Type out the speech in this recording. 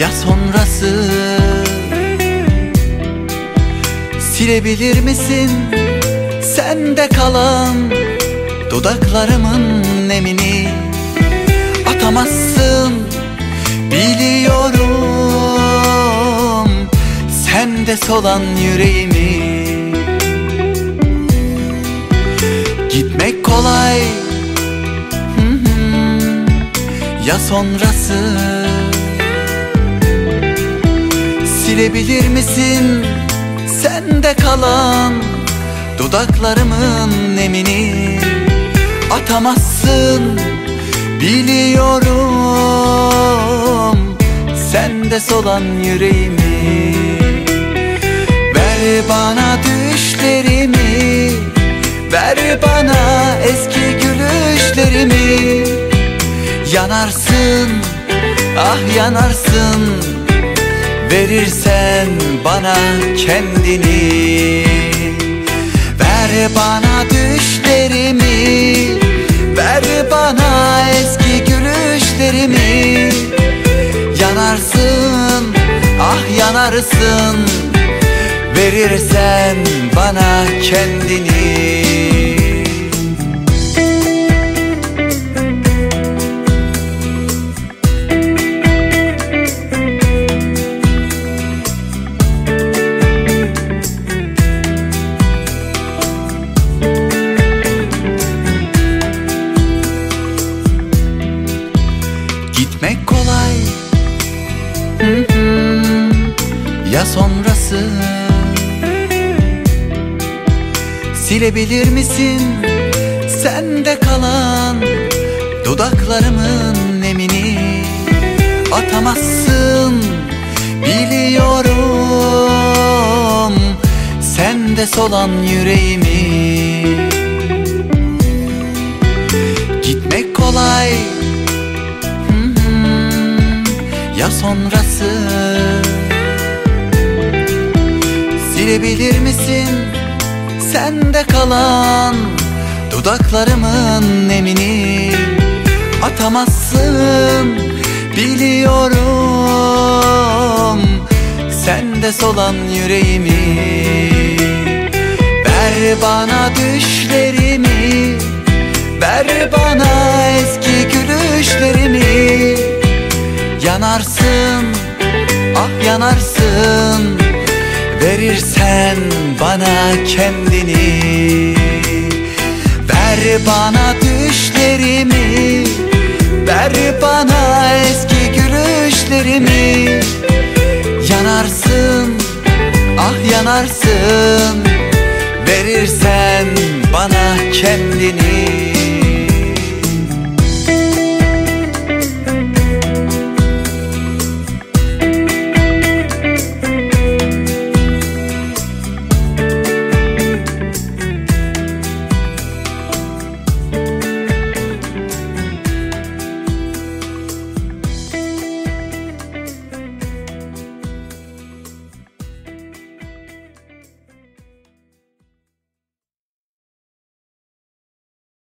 Ya sonrası? Silebilir misin sende kalan Dudaklarımın nemini? Atamazsın biliyorum. Sende solan yüreğimi Ya sonrası? Silebilir misin sende kalan Dudaklarımın nemini? Atamazsın biliyorum Sende solan yüreğimi. Ver bana düşlerimi Ver bana eski Yanarsın, ah yanarsın. Verirsen bana kendini. Ver bana düşlerimi Ver bana eski gülüşlerimi. Yanarsın, ah yanarsın. Verirsen bana kendini Ya sonrası? Silebilir misin sende kalan Dudaklarımın nemini? Atamazsın biliyorum. Sende solan yüreğimi Silebilir misin sende kalan Dudaklarımın nemini? Atamazsın biliyorum Sende solan yüreğimi. Ver bana düşlerimi Ver bana eski gülüşlerimi. Yanarsın, ah yanarsın Verirsen bana kendini. Ver bana düşlerimi. Ver bana eski gülüşlerimi. Yanarsın, ah yanarsın. Verirsen bana kendini